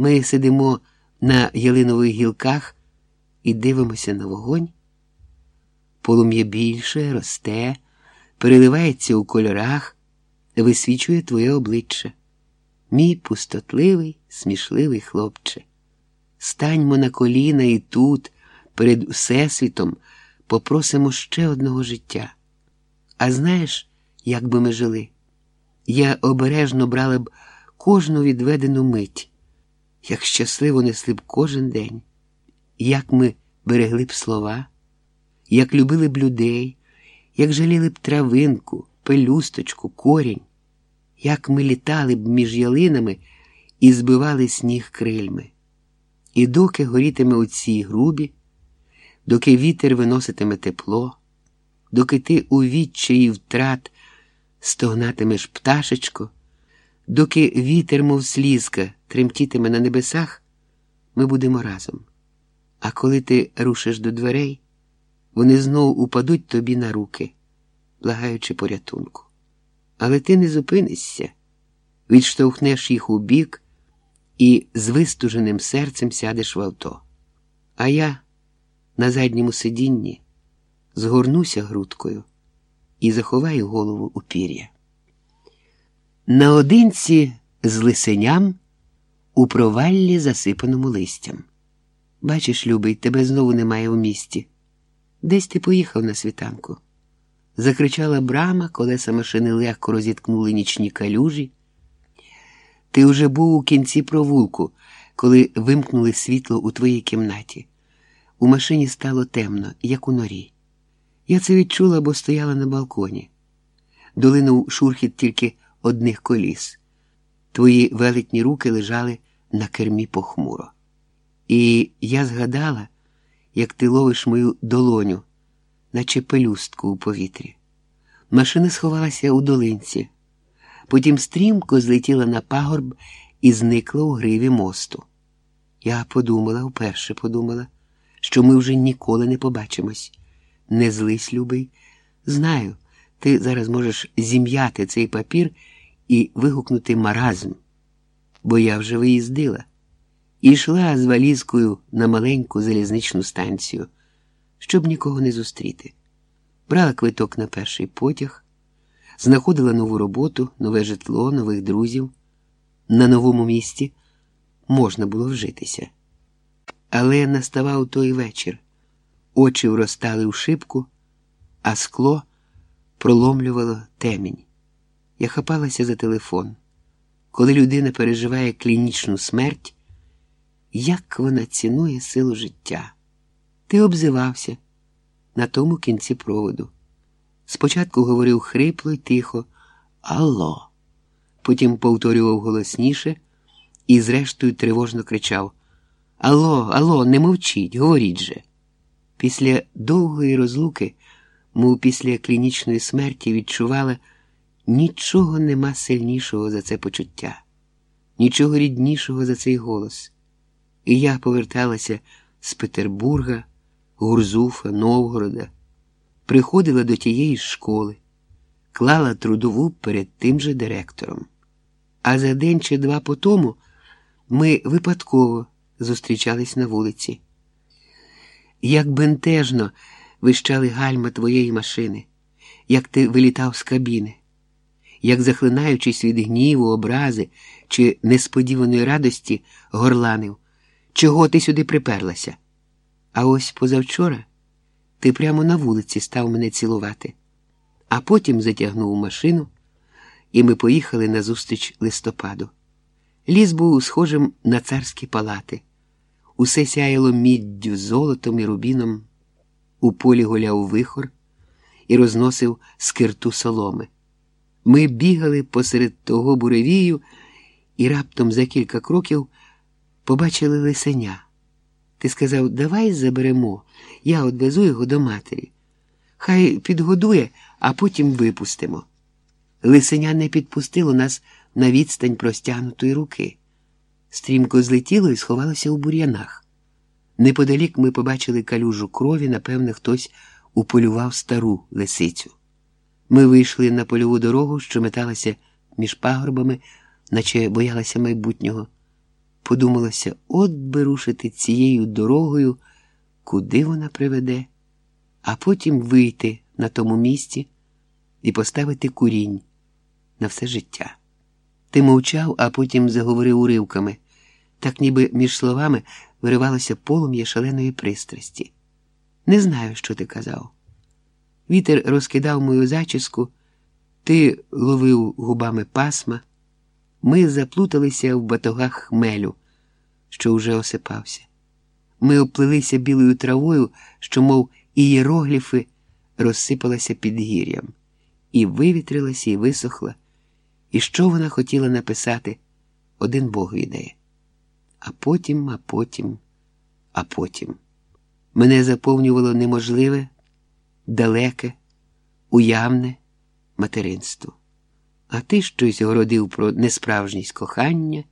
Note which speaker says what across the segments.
Speaker 1: Ми сидимо на ялинових гілках і дивимося на вогонь. Полум'я більше, росте, переливається у кольорах, висвічує твоє обличчя. Мій пустотливий, смішливий хлопче. Станьмо на коліна і тут, перед Всесвітом, попросимо ще одного життя. А знаєш, як би ми жили? Я обережно брала б кожну відведену мить, як щасливо несли б кожен день, як ми берегли б слова, як любили б людей, як жаліли б травинку, пелюсточку, корінь, як ми літали б між ялинами і збивали сніг крильми. І доки горітиме у цій грубі, доки вітер виноситиме тепло, доки ти у відчаї втрат стогнатимеш пташечко, доки вітер, мов слізка, тремтітиме на небесах, ми будемо разом. А коли ти рушиш до дверей, вони знову упадуть тобі на руки, благаючи порятунку. Але ти не зупинишся, відштовхнеш їх у бік і з вистуженим серцем сядеш в авто. А я на задньому сидінні згорнуся грудкою і заховаю голову у пір'я. Наодинці з лисеням у проваллі, засипаному листям. Бачиш, любий, тебе знову немає у місті. Десь ти поїхав на світанку. Закричала брама, колеса машини легко розіткнули нічні калюжі. Ти вже був у кінці провулку, коли вимкнули світло у твоїй кімнаті. У машині стало темно, як у норі. Я це відчула, бо стояла на балконі. Долинув шурхіт тільки одних коліс. Твої велетні руки лежали на кермі похмуро. І я згадала, як ти ловиш мою долоню, наче пелюстку у повітрі. Машина сховалася у долинці, потім стрімко злетіла на пагорб і зникла у гриві мосту. Я подумала, вперше подумала, що ми вже ніколи не побачимось. Не злись, любий. Знаю, ти зараз можеш зім'яти цей папір і вигукнути маразм, бо я вже виїздила і йшла з валізкою на маленьку залізничну станцію, щоб нікого не зустріти. Брала квиток на перший потяг, знаходила нову роботу, нове житло, нових друзів. На новому місці можна було вжитися. Але наставав той вечір. Очі вростали у шибку, а скло проломлювало темінь. Я хапалася за телефон. Коли людина переживає клінічну смерть, як вона цінує силу життя. Ти обзивався на тому кінці проводу. Спочатку говорив хрипло й тихо Алло. Потім повторював голосніше і, зрештою, тривожно кричав Алло, алло, не мовчіть, говоріть же. Після довгої розлуки, мов після клінічної смерті, відчувала, нічого нема сильнішого за це почуття, нічого ріднішого за цей голос. І я поверталася з Петербурга, Гурзуфа, Новгорода, приходила до тієї школи, клала трудову перед тим же директором. А за день чи два по тому ми випадково зустрічались на вулиці. Як бентежно вищали гальма твоєї машини, як ти вилітав з кабіни, як, захлинаючись від гніву, образи чи несподіваної радості, горланив. Чого ти сюди приперлася? А ось позавчора ти прямо на вулиці став мене цілувати, а потім затягнув машину, і ми поїхали на зустріч листопаду. Ліс був схожим на царські палати. Усе сяяло міддю, золотом і рубіном. У полі гуляв вихор і розносив скирту соломи. Ми бігали посеред того буревію і раптом за кілька кроків побачили лисеня. Ти сказав, давай заберемо, я одвезу його до матері. Хай підгодує, а потім випустимо. Лисеня не підпустило нас на відстань простягнутої руки. Стрімко злетіло і сховалося у бур'янах. Неподалік ми побачили калюжу крові, напевне, хтось уполював стару лисицю. Ми вийшли на польову дорогу, що металася між пагорбами, наче боялася майбутнього. Подумалося, от би рушити цією дорогою, куди вона приведе, а потім вийти на тому місці і поставити курінь на все життя. Ти мовчав, а потім заговорив уривками, так ніби між словами виривалося полум'я шаленої пристрасті. Не знаю, що ти казав. Вітер розкидав мою зачіску, ти ловив губами пасма. Ми заплуталися в батогах хмелю, що вже осипався. Ми оплилися білою травою, що, мов ієрогліфи, розсипалася під гір'ям, і вивітрилася, і висохла. І що вона хотіла написати, один Бог відає. А потім, а потім, а потім. Мене заповнювало неможливе, далеке, уявне материнство. А ти щось городив про несправжність кохання,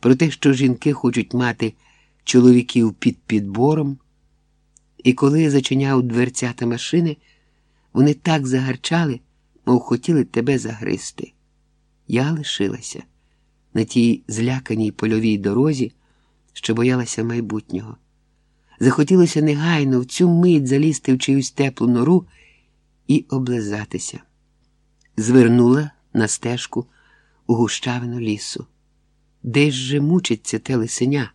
Speaker 1: про те, що жінки хочуть мати чоловіків під підбором. І коли зачиняв дверцята машини, вони так загарчали, мов хотіли тебе загризти. Я лишилася на тій зляканій польовій дорозі, що боялася майбутнього. Захотілося негайно в цю мить залізти в чиюсь теплу нору і облизатися. Звернула на стежку у гущавину лісу. Десь же мучиться те лисеня.